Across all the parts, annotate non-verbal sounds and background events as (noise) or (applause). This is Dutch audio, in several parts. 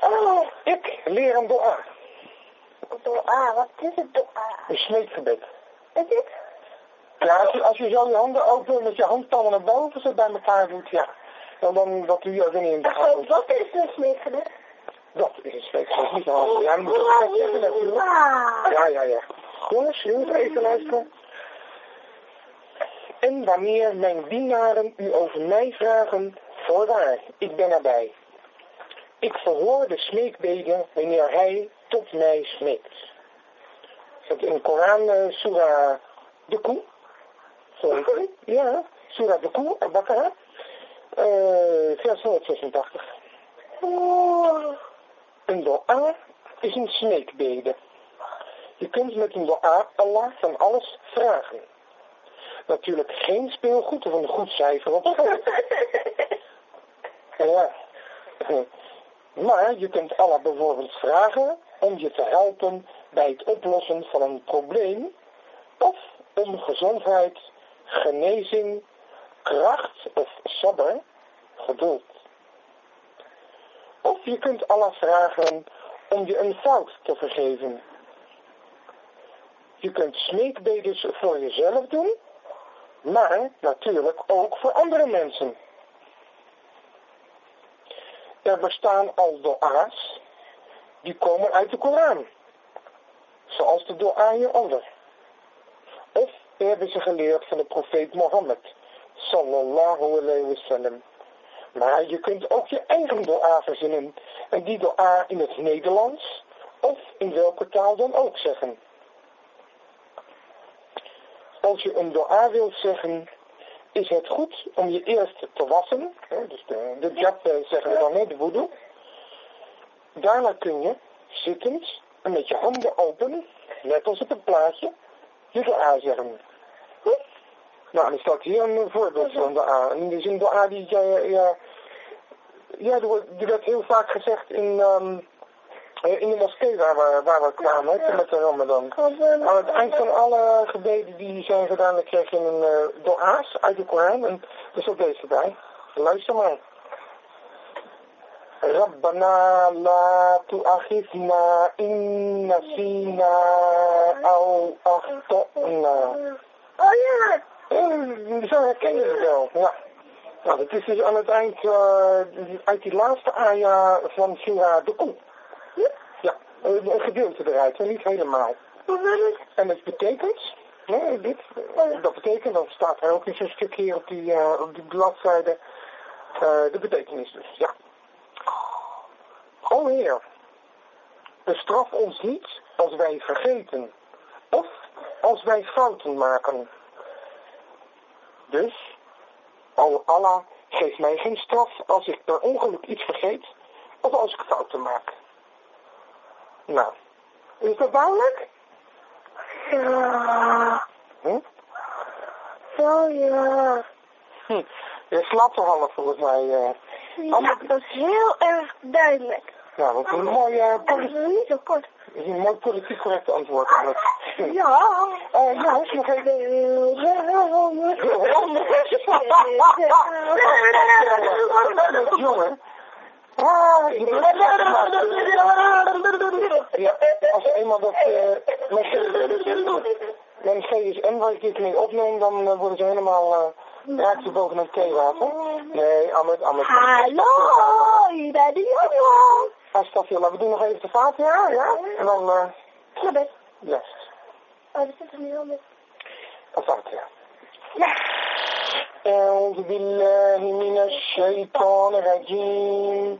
Oh, Ik leer een dua. dua. Wat is het dua? Een smeekgebed. Is het? Ja, als je, als je zo je handen open met je handpalmen naar boven zo bij elkaar doet, ja. Dan, dan dat doe je ook niet in de hand. wat is een smeekgebed? Dat is een smeekgebed, niet. Ja, dan moet je het zeggen natuurlijk. Ja, ja, ja. Jongens, je moet even luisteren. En wanneer mijn dienaren u over mij vragen, voorwaar, ik ben erbij. Ik verhoor de smeekbeden wanneer hij tot mij smeekt. Dat in de Koran, uh, Surah de Koe. Sorry. Ja, Surah de Koe, Al-Baqarah. Uh, vers 186. Oh. Een dua is een smeekbede. Je kunt met een dua Allah van alles vragen. Natuurlijk geen speelgoed of een goed cijfer op school. (laughs) Ja. Maar je kunt Allah bijvoorbeeld vragen om je te helpen bij het oplossen van een probleem of om gezondheid, genezing, kracht of sabber, geduld. Of je kunt Allah vragen om je een fout te vergeven. Je kunt smeekbedes voor jezelf doen, maar natuurlijk ook voor andere mensen. Er bestaan al doa's die komen uit de Koran, zoals de doa hieronder. Of hebben ze geleerd van de profeet Mohammed, sallallahu alayhi wasallam. Maar je kunt ook je eigen doa verzinnen en die doa in het Nederlands of in welke taal dan ook zeggen. Als je een doa wilt zeggen, is het goed om je eerst te wassen. Hè, dus de, de jab eh, zeggen we dan, hè, de voodoo. Daarna kun je, zittend en met je handen open, net als op het plaatje, je doa zeggen. Nou, er staat hier een voorbeeld van doa. En dit is een doa die, ja, ja, ja die, wordt- werd heel vaak gezegd in, ehm, in de moskee waar we, waar we kwamen, hè, met de Ramadan. Aan het eind van alle gebeden die zijn gedaan, dan krijg je een uh, doa's uit de Koran. En er is ook deze bij. Luister maar. ربنا لا تؤاخذنا إن نسينا أو أخطأنا. Oh ja. Eh, Zo herken je het wel. Ja. Nou, het is dus aan het eind eh, uit die laatste aya van Surah de Koe. Een een gedeelte eruit, en niet helemaal. En dat betekent, nee, dit, dat betekent, dat staat er ook in zo'n stuk hier op die, eh, op die bladzijde, eh, de betekenis dus, ja. O Heer, bestraf ons niet als wij vergeten, of als wij fouten maken. Dus, o Allah, geef mij geen straf als ik per ongeluk iets vergeet, of als ik fouten maak. Nou, is dat duidelijk? Ja. Hm? Zo ja. Hm. Je slaapt toch half volgens mij. eh. Ja, dat is heel erg duidelijk. Nou, dat is een mooi, eh, En dat is niet zo kort. dat is een mooi politiek correct antwoord aan het. Hm. Ja. (laughs) Eh, jongens, nog even. (laughs) Jongen. Ah, je bent Ja, als eenmaal dat eh met, met GSM waar ik dit mee opneem, dan eh, worden ze helemaal eh raakt ze boven het theewater. Nee, Ahmed, Ahmed. Hallo, je bent de jongen. Astafillah, we doen nog even de vaat, ja, ja. En dan, eh, Ja, best. yes. Oh, dat zit er niet onder. الفاتحة Ja. أعوذ بالله من الشيطان الرجيم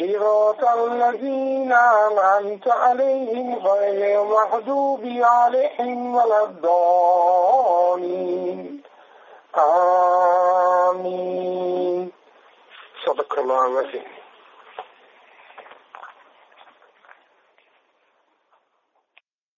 صراط الذين أنعمت عليهم غير المغضوب عليهم ولا الضالين آمين صدق الله العظيم